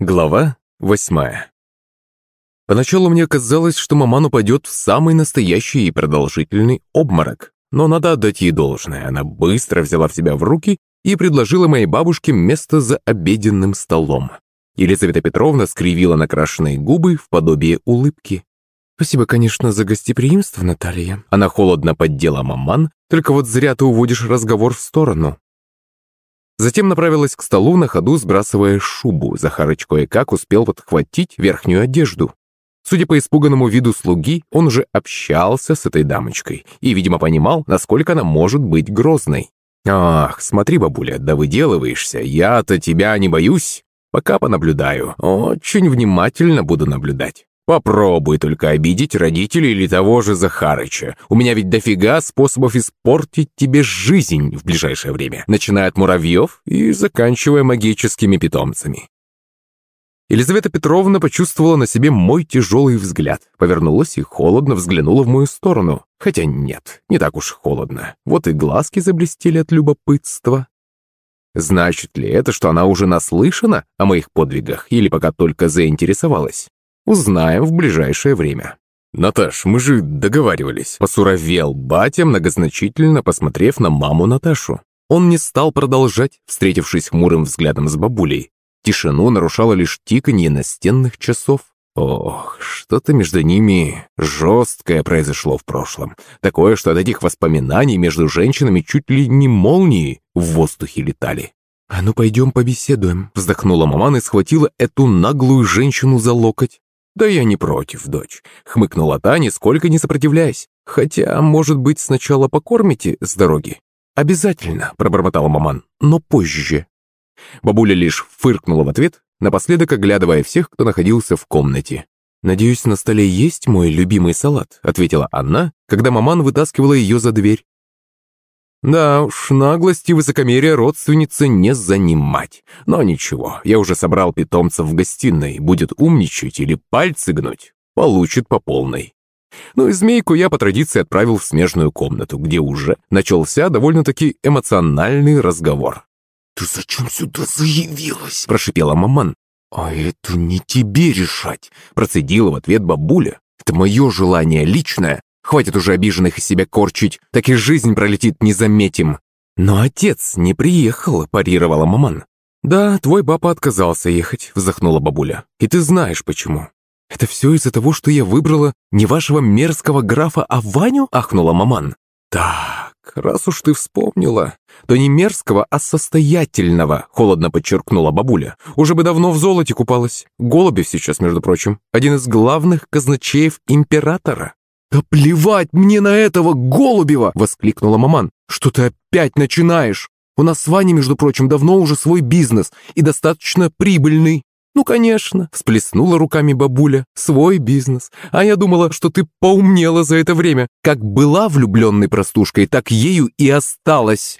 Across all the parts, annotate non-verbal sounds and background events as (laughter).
Глава восьмая Поначалу мне казалось, что маман упадет в самый настоящий и продолжительный обморок. Но надо отдать ей должное. Она быстро взяла в себя в руки и предложила моей бабушке место за обеденным столом. Елизавета Петровна скривила накрашенные губы в подобие улыбки. «Спасибо, конечно, за гостеприимство, Наталья». Она холодно поддела маман, только вот зря ты уводишь разговор в сторону. Затем направилась к столу на ходу, сбрасывая шубу. Захарыч кое-как успел подхватить верхнюю одежду. Судя по испуганному виду слуги, он уже общался с этой дамочкой и, видимо, понимал, насколько она может быть грозной. «Ах, смотри, бабуля, да выделываешься, я-то тебя не боюсь. Пока понаблюдаю, очень внимательно буду наблюдать». Попробуй только обидеть родителей или того же Захарыча. У меня ведь дофига способов испортить тебе жизнь в ближайшее время, начиная от муравьев и заканчивая магическими питомцами. Елизавета Петровна почувствовала на себе мой тяжелый взгляд, повернулась и холодно взглянула в мою сторону. Хотя нет, не так уж холодно. Вот и глазки заблестели от любопытства. Значит ли это, что она уже наслышана о моих подвигах или пока только заинтересовалась? Узнаем в ближайшее время. «Наташ, мы же договаривались», – посуровел батя, многозначительно посмотрев на маму Наташу. Он не стал продолжать, встретившись хмурым взглядом с бабулей. Тишину нарушало лишь тиканье настенных часов. Ох, что-то между ними жесткое произошло в прошлом. Такое, что от этих воспоминаний между женщинами чуть ли не молнии в воздухе летали. «А ну пойдем побеседуем», – вздохнула маман и схватила эту наглую женщину за локоть. «Да я не против, дочь», — хмыкнула та, нисколько не сопротивляясь. «Хотя, может быть, сначала покормите с дороги?» «Обязательно», — пробормотала маман, — «но позже». Бабуля лишь фыркнула в ответ, напоследок оглядывая всех, кто находился в комнате. «Надеюсь, на столе есть мой любимый салат», — ответила она, когда маман вытаскивала ее за дверь. Да уж, наглость и высокомерие родственницы не занимать. Но ничего, я уже собрал питомца в гостиной, будет умничать или пальцы гнуть, получит по полной. Ну и змейку я по традиции отправил в смежную комнату, где уже начался довольно-таки эмоциональный разговор. «Ты зачем сюда заявилась?» – прошипела маман. «А это не тебе решать», – процедила в ответ бабуля. «Это мое желание личное, Хватит уже обиженных из себя корчить, так и жизнь пролетит не заметим. Но отец не приехал, парировала маман. Да, твой папа отказался ехать, вздохнула бабуля. И ты знаешь почему. Это все из-за того, что я выбрала не вашего мерзкого графа, а Ваню, ахнула маман. Так, раз уж ты вспомнила, то не мерзкого, а состоятельного, холодно подчеркнула бабуля. Уже бы давно в золоте купалась. Голубев сейчас, между прочим, один из главных казначеев императора. «Да плевать мне на этого Голубева!» — воскликнула маман. «Что ты опять начинаешь? У нас с Ваней, между прочим, давно уже свой бизнес и достаточно прибыльный». «Ну, конечно», — всплеснула руками бабуля, — «свой бизнес. А я думала, что ты поумнела за это время. Как была влюбленной простушкой, так ею и осталась».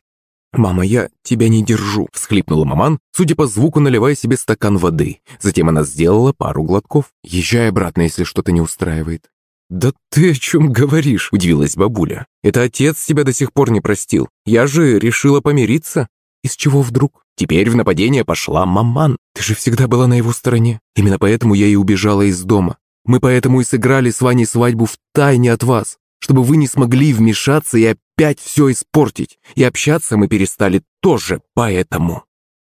«Мама, я тебя не держу», — всхлипнула маман, судя по звуку, наливая себе стакан воды. Затем она сделала пару глотков. «Езжай обратно, если что-то не устраивает». «Да ты о чем говоришь?» – удивилась бабуля. «Это отец тебя до сих пор не простил. Я же решила помириться». «Из чего вдруг?» «Теперь в нападение пошла маман. Ты же всегда была на его стороне. Именно поэтому я и убежала из дома. Мы поэтому и сыграли с Ваней свадьбу в тайне от вас, чтобы вы не смогли вмешаться и опять все испортить. И общаться мы перестали тоже поэтому».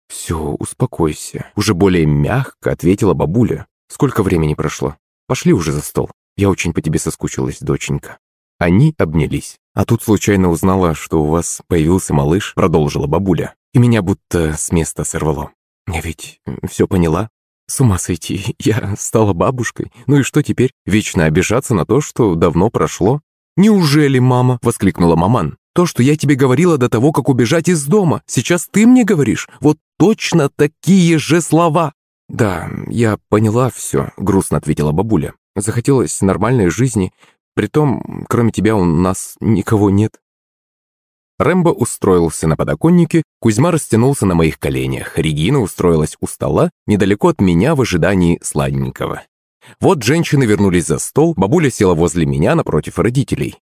«Все, успокойся», – уже более мягко ответила бабуля. «Сколько времени прошло? Пошли уже за стол». Я очень по тебе соскучилась, доченька». Они обнялись. А тут случайно узнала, что у вас появился малыш, продолжила бабуля. И меня будто с места сорвало. Я ведь все поняла. С ума сойти, (laughs) я стала бабушкой. Ну и что теперь? Вечно обижаться на то, что давно прошло? «Неужели, мама?» – воскликнула маман. «То, что я тебе говорила до того, как убежать из дома, сейчас ты мне говоришь? Вот точно такие же слова!» «Да, я поняла все», – грустно ответила бабуля. Захотелось нормальной жизни, притом, кроме тебя у нас никого нет. Рэмбо устроился на подоконнике, Кузьма растянулся на моих коленях, Регина устроилась у стола, недалеко от меня в ожидании сладенького. Вот женщины вернулись за стол, бабуля села возле меня напротив родителей.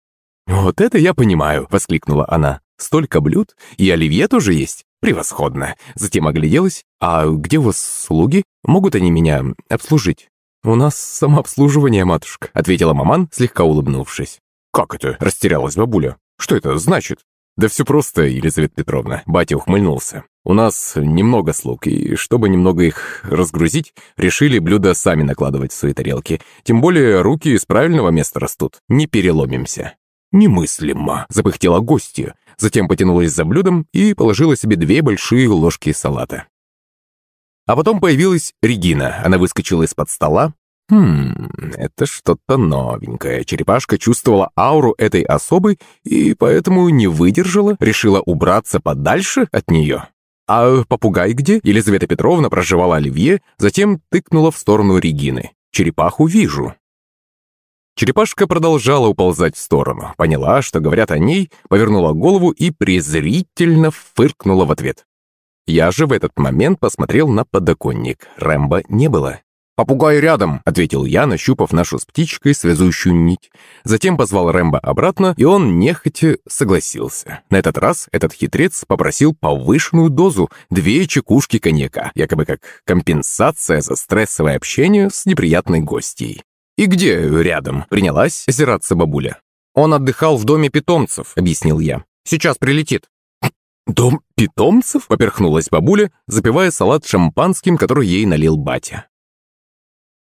«Вот это я понимаю!» — воскликнула она. Столько блюд, и оливье тоже есть. Превосходно. Затем огляделась. А где у вас слуги? Могут они меня обслужить? «У нас самообслуживание, матушка», — ответила маман, слегка улыбнувшись. «Как это?» — растерялась бабуля. «Что это значит?» «Да все просто, Елизавета Петровна», — батя ухмыльнулся. «У нас немного слуг, и чтобы немного их разгрузить, решили блюда сами накладывать в свои тарелки. Тем более руки из правильного места растут, не переломимся». «Немыслимо!» – запыхтела гостья. Затем потянулась за блюдом и положила себе две большие ложки салата. А потом появилась Регина. Она выскочила из-под стола. Хм, это что-то новенькое. Черепашка чувствовала ауру этой особы и поэтому не выдержала, решила убраться подальше от нее. А попугай где? Елизавета Петровна проживала оливье, затем тыкнула в сторону Регины. Черепаху вижу. Черепашка продолжала уползать в сторону, поняла, что говорят о ней, повернула голову и презрительно фыркнула в ответ. Я же в этот момент посмотрел на подоконник. Рэмбо не было. «Попугай рядом», — ответил я, нащупав нашу с птичкой связующую нить. Затем позвал Рэмбо обратно, и он нехотя согласился. На этот раз этот хитрец попросил повышенную дозу — две чекушки коньяка, якобы как компенсация за стрессовое общение с неприятной гостьей. «И где рядом?» — принялась озираться бабуля. «Он отдыхал в доме питомцев», — объяснил я. «Сейчас прилетит». «Дом питомцев?» — поперхнулась бабуля, запивая салат шампанским, который ей налил батя.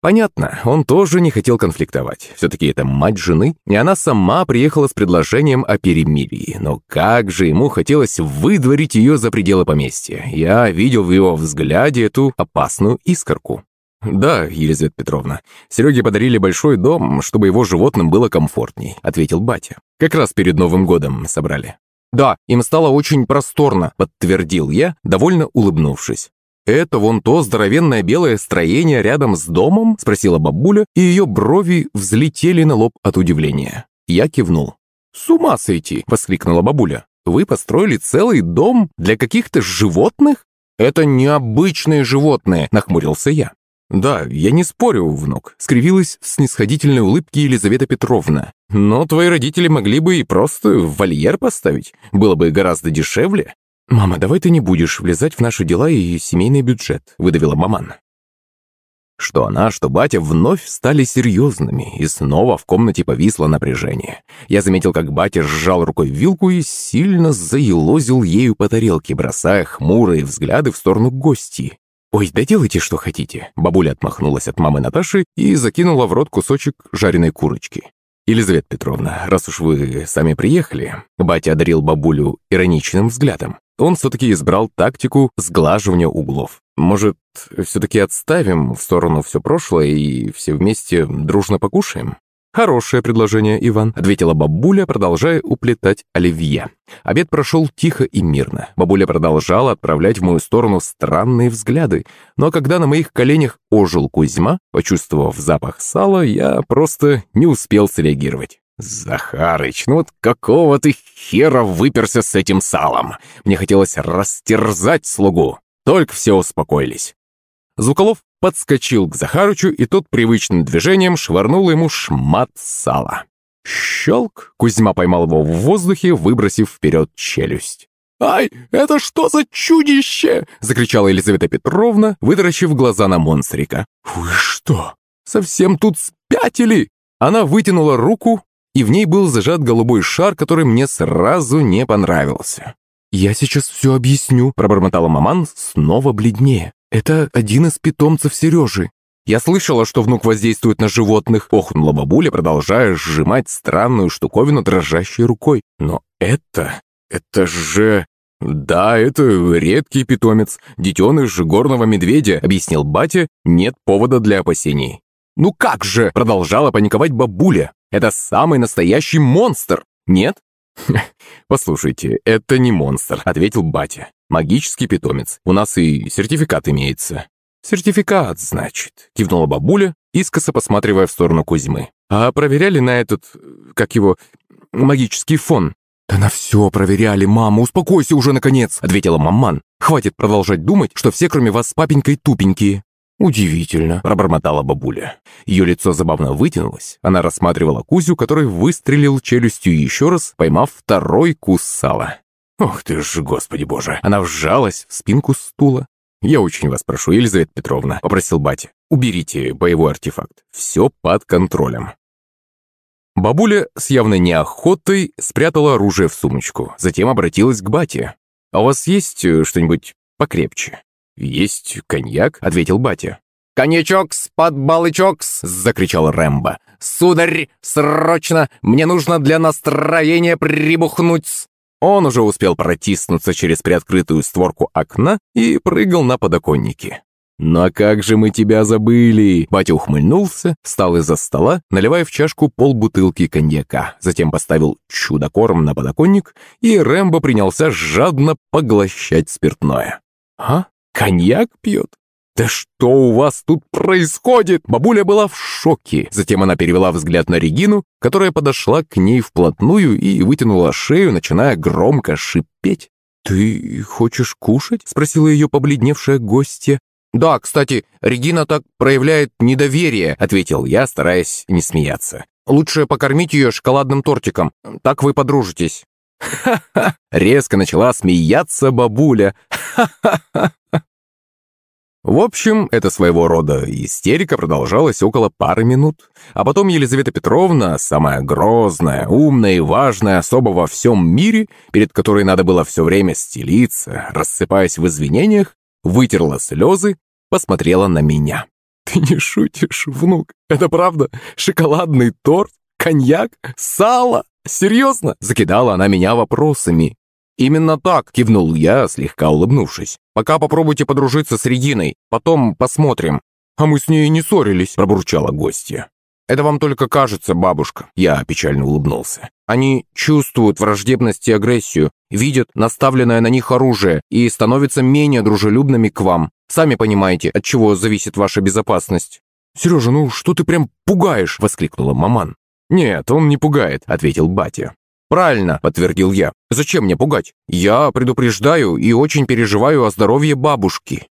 Понятно, он тоже не хотел конфликтовать. Все-таки это мать жены, и она сама приехала с предложением о перемирии. Но как же ему хотелось выдворить ее за пределы поместья. Я видел в его взгляде эту опасную искорку. «Да, Елизавета Петровна, Сереге подарили большой дом, чтобы его животным было комфортней», — ответил батя. «Как раз перед Новым годом собрали». «Да, им стало очень просторно», — подтвердил я, довольно улыбнувшись. «Это вон то здоровенное белое строение рядом с домом?» — спросила бабуля, и ее брови взлетели на лоб от удивления. Я кивнул. «С ума сойти!» — воскликнула бабуля. «Вы построили целый дом для каких-то животных?» «Это необычные животные», — нахмурился я. «Да, я не спорю, внук», — скривилась в снисходительной улыбке Елизавета Петровна. «Но твои родители могли бы и просто вольер поставить. Было бы гораздо дешевле». «Мама, давай ты не будешь влезать в наши дела и семейный бюджет», — выдавила маман. Что она, что батя вновь стали серьезными, и снова в комнате повисло напряжение. Я заметил, как батя сжал рукой вилку и сильно заелозил ею по тарелке, бросая хмурые взгляды в сторону гостей. «Ой, да делайте, что хотите». Бабуля отмахнулась от мамы Наташи и закинула в рот кусочек жареной курочки. «Елизавета Петровна, раз уж вы сами приехали...» Батя одарил бабулю ироничным взглядом. Он все-таки избрал тактику сглаживания углов. «Может, все-таки отставим в сторону все прошлое и все вместе дружно покушаем?» «Хорошее предложение, Иван», — ответила бабуля, продолжая уплетать оливье. Обед прошел тихо и мирно. Бабуля продолжала отправлять в мою сторону странные взгляды. Но когда на моих коленях ожил Кузьма, почувствовав запах сала, я просто не успел среагировать. «Захарыч, ну вот какого ты хера выперся с этим салом? Мне хотелось растерзать слугу. Только все успокоились». Звуколов подскочил к Захарычу, и тот привычным движением швырнул ему шмат сала. Щелк! Кузьма поймал его в воздухе, выбросив вперед челюсть. «Ай, это что за чудище?» — закричала Елизавета Петровна, вытаращив глаза на монстрика. «Вы что, совсем тут спятили?» Она вытянула руку, и в ней был зажат голубой шар, который мне сразу не понравился. «Я сейчас все объясню», — пробормотала маман, снова бледнее. «Это один из питомцев Сережи. Я слышала, что внук воздействует на животных», — охнула бабуля, продолжая сжимать странную штуковину дрожащей рукой. «Но это... это же...» «Да, это редкий питомец, детеныш горного медведя», — объяснил батя, «нет повода для опасений». «Ну как же!» — продолжала паниковать бабуля. «Это самый настоящий монстр, нет?» (laughs) «Послушайте, это не монстр», — ответил батя. Магический питомец. У нас и сертификат имеется». «Сертификат, значит», — кивнула бабуля, искоса посматривая в сторону Кузьмы. «А проверяли на этот, как его, магический фон?» «Да на все проверяли, мама, успокойся уже, наконец!» — ответила маман. «Хватит продолжать думать, что все, кроме вас, с папенькой тупенькие». «Удивительно», — пробормотала бабуля. Ее лицо забавно вытянулось. Она рассматривала Кузю, который выстрелил челюстью еще раз, поймав второй кус сала. Ох ты ж, господи боже. Она вжалась в спинку стула. «Я очень вас прошу, Елизавета Петровна», — попросил батя. «Уберите боевой артефакт. Все под контролем». Бабуля с явной неохотой спрятала оружие в сумочку, затем обратилась к бате. «А у вас есть э, что-нибудь покрепче?» «Есть коньяк», — ответил батя. «Коньячокс, подбалычокс!» — закричал Рэмбо. «Сударь, срочно! Мне нужно для настроения прибухнуть!» Он уже успел протиснуться через приоткрытую створку окна и прыгал на подоконнике. «Ну а как же мы тебя забыли?» Батя ухмыльнулся, встал из-за стола, наливая в чашку полбутылки коньяка, затем поставил чудо-корм на подоконник, и Рэмбо принялся жадно поглощать спиртное. «А? Коньяк пьет? «Да что у вас тут происходит?» Бабуля была в шоке. Затем она перевела взгляд на Регину, которая подошла к ней вплотную и вытянула шею, начиная громко шипеть. «Ты хочешь кушать?» — спросила ее побледневшая гостья. «Да, кстати, Регина так проявляет недоверие», — ответил я, стараясь не смеяться. «Лучше покормить ее шоколадным тортиком, так вы подружитесь». «Ха-ха!» — резко начала смеяться бабуля. «Ха-ха-ха!» В общем, это своего рода истерика продолжалась около пары минут. А потом Елизавета Петровна, самая грозная, умная и важная особа во всем мире, перед которой надо было все время стелиться, рассыпаясь в извинениях, вытерла слезы, посмотрела на меня. «Ты не шутишь, внук? Это правда? Шоколадный торт? Коньяк? Сало? Серьезно?» Закидала она меня вопросами. «Именно так», — кивнул я, слегка улыбнувшись. «Пока попробуйте подружиться с Региной, потом посмотрим». «А мы с ней не ссорились», — пробурчала гостья. «Это вам только кажется, бабушка», — я печально улыбнулся. «Они чувствуют враждебность и агрессию, видят наставленное на них оружие и становятся менее дружелюбными к вам. Сами понимаете, от чего зависит ваша безопасность». «Сережа, ну что ты прям пугаешь?» — воскликнула маман. «Нет, он не пугает», — ответил батя. «Правильно», — подтвердил я. «Зачем мне пугать? Я предупреждаю и очень переживаю о здоровье бабушки».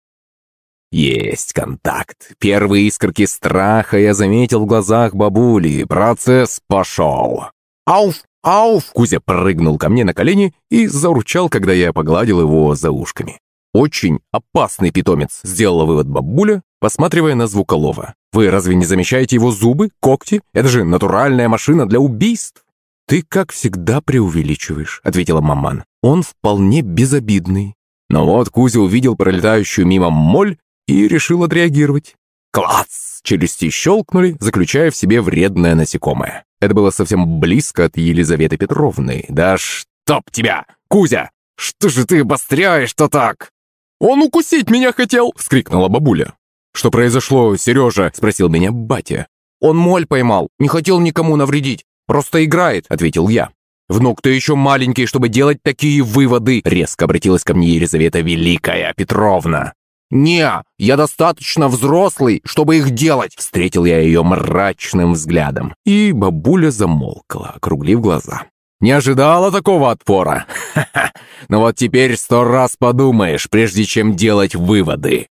Есть контакт. Первые искорки страха я заметил в глазах бабули. Процесс пошел. «Ауф! Ауф!» Кузя прыгнул ко мне на колени и заурчал, когда я погладил его за ушками. «Очень опасный питомец», — сделала вывод бабуля, посматривая на звуколова. «Вы разве не замечаете его зубы, когти? Это же натуральная машина для убийств!» «Ты, как всегда, преувеличиваешь», — ответила маман. «Он вполне безобидный». Но вот Кузя увидел пролетающую мимо моль и решил отреагировать. Класс! Челюсти щелкнули, заключая в себе вредное насекомое. Это было совсем близко от Елизаветы Петровны. «Да чтоб тебя! Кузя! Что же ты обостряешь-то так?» «Он укусить меня хотел!» — вскрикнула бабуля. «Что произошло, Сережа?» — спросил меня батя. «Он моль поймал, не хотел никому навредить. «Просто играет», — ответил я. «Внук, ты еще маленький, чтобы делать такие выводы!» Резко обратилась ко мне Елизавета Великая Петровна. «Не, я достаточно взрослый, чтобы их делать!» Встретил я ее мрачным взглядом. И бабуля замолкла, округлив глаза. «Не ожидала такого отпора? Ха-ха! Ну вот теперь сто раз подумаешь, прежде чем делать выводы!»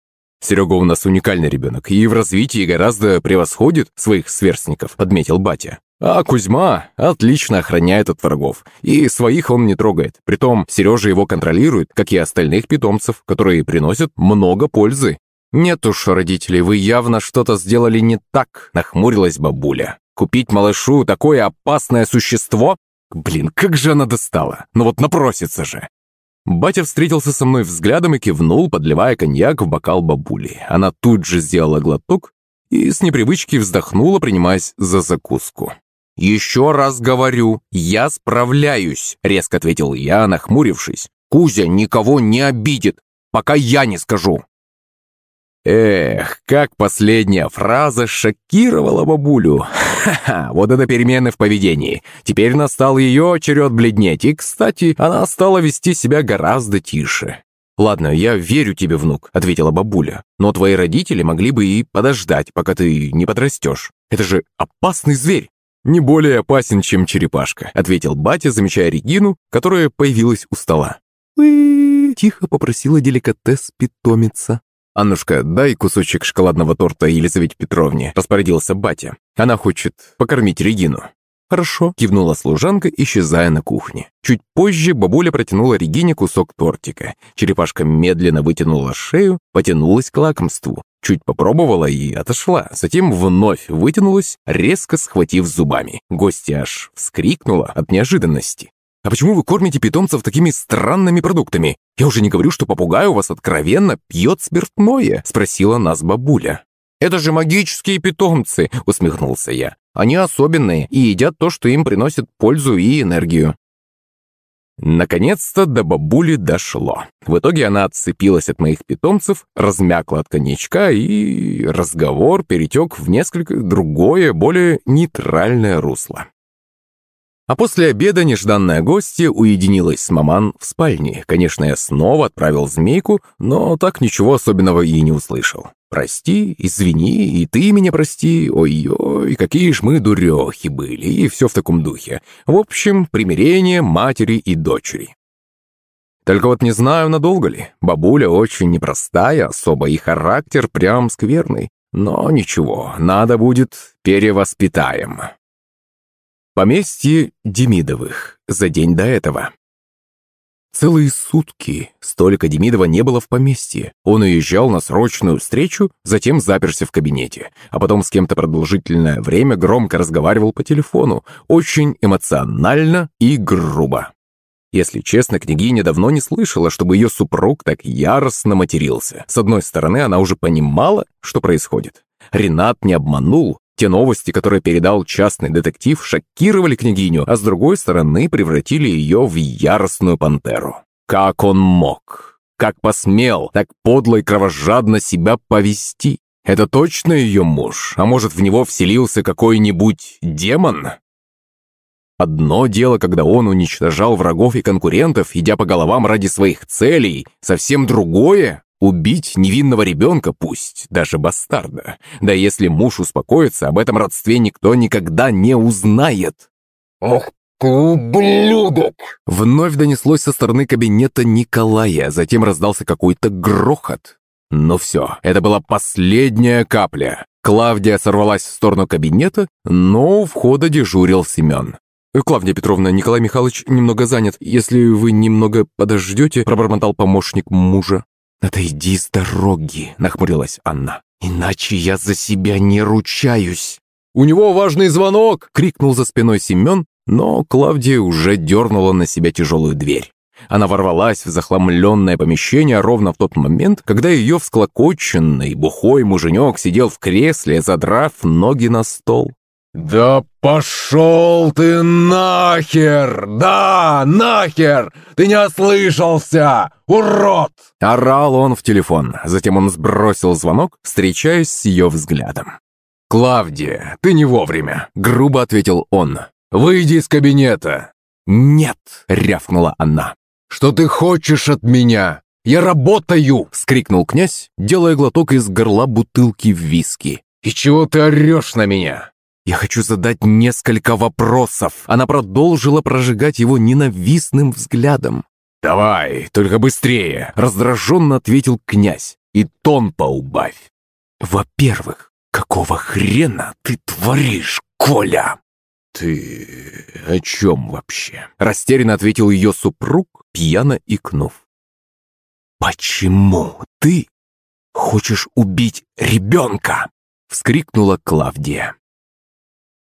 «Серега у нас уникальный ребенок и в развитии гораздо превосходит своих сверстников», — подметил батя. А Кузьма отлично охраняет от врагов, и своих он не трогает. Притом Сережа его контролирует, как и остальных питомцев, которые приносят много пользы. «Нет уж, родители, вы явно что-то сделали не так», — нахмурилась бабуля. «Купить малышу такое опасное существо? Блин, как же она достала! Ну вот напросится же!» Батя встретился со мной взглядом и кивнул, подливая коньяк в бокал бабули. Она тут же сделала глоток и с непривычки вздохнула, принимаясь за закуску. «Еще раз говорю, я справляюсь», — резко ответил я, нахмурившись. «Кузя никого не обидит, пока я не скажу». Эх, как последняя фраза шокировала бабулю. Ха-ха, вот это перемены в поведении. Теперь настал ее черед бледнеть, и, кстати, она стала вести себя гораздо тише. «Ладно, я верю тебе, внук», — ответила бабуля. «Но твои родители могли бы и подождать, пока ты не подрастешь. Это же опасный зверь». «Не более опасен, чем черепашка», — ответил батя, замечая Регину, которая появилась у стола. Тихо попросила деликатес питомица. «Аннушка, дай кусочек шоколадного торта Елизавете Петровне», — распорядился батя. «Она хочет покормить Регину». «Хорошо», – кивнула служанка, исчезая на кухне. Чуть позже бабуля протянула Регине кусок тортика. Черепашка медленно вытянула шею, потянулась к лакомству. Чуть попробовала и отошла. Затем вновь вытянулась, резко схватив зубами. Гостья аж вскрикнула от неожиданности. «А почему вы кормите питомцев такими странными продуктами? Я уже не говорю, что попугай у вас откровенно пьет спиртное», – спросила нас бабуля. «Это же магические питомцы!» – усмехнулся я. «Они особенные и едят то, что им приносит пользу и энергию». Наконец-то до бабули дошло. В итоге она отцепилась от моих питомцев, размякла от коньячка, и разговор перетек в несколько другое, более нейтральное русло. А после обеда нежданная гостья уединилась с маман в спальне. Конечно, я снова отправил змейку, но так ничего особенного и не услышал. «Прости, извини, и ты меня прости, ой-ой, какие ж мы дурехи были», и все в таком духе. В общем, примирение матери и дочери. Только вот не знаю, надолго ли. Бабуля очень непростая особо, и характер прям скверный. Но ничего, надо будет перевоспитаем. Поместье Демидовых. За день до этого. Целые сутки столько Демидова не было в поместье. Он уезжал на срочную встречу, затем заперся в кабинете, а потом с кем-то продолжительное время громко разговаривал по телефону, очень эмоционально и грубо. Если честно, княгиня давно не слышала, чтобы ее супруг так яростно матерился. С одной стороны, она уже понимала, что происходит. Ренат не обманул, те новости, которые передал частный детектив, шокировали княгиню, а с другой стороны превратили ее в яростную пантеру. Как он мог? Как посмел так подло и кровожадно себя повести? Это точно ее муж? А может, в него вселился какой-нибудь демон? Одно дело, когда он уничтожал врагов и конкурентов, идя по головам ради своих целей, совсем другое Убить невинного ребенка, пусть даже бастарда. Да если муж успокоится, об этом родстве никто никогда не узнает. «Ах ты ублюдок!» Вновь донеслось со стороны кабинета Николая, затем раздался какой-то грохот. Ну все, это была последняя капля. Клавдия сорвалась в сторону кабинета, но у входа дежурил Семен. «Клавдия Петровна, Николай Михайлович немного занят. Если вы немного подождете», пробормотал помощник мужа. «Отойди с дороги», — нахмурилась Анна. «Иначе я за себя не ручаюсь». «У него важный звонок!» — крикнул за спиной Семен, но Клавдия уже дернула на себя тяжелую дверь. Она ворвалась в захламленное помещение ровно в тот момент, когда ее всклокоченный, бухой муженек сидел в кресле, задрав ноги на стол. «Да пошел ты нахер! Да, нахер! Ты не ослышался! Урод!» Орал он в телефон. Затем он сбросил звонок, встречаясь с ее взглядом. «Клавдия, ты не вовремя!» — грубо ответил он. «Выйди из кабинета!» «Нет!» — рявкнула она. «Что ты хочешь от меня? Я работаю!» — скрикнул князь, делая глоток из горла бутылки виски. «И чего ты орешь на меня? «Я хочу задать несколько вопросов». Она продолжила прожигать его ненавистным взглядом. «Давай, только быстрее!» Раздраженно ответил князь. «И тон поубавь!» «Во-первых, какого хрена ты творишь, Коля?» «Ты о чем вообще?» Растерянно ответил ее супруг, пьяно икнув. «Почему ты хочешь убить ребенка?» Вскрикнула Клавдия.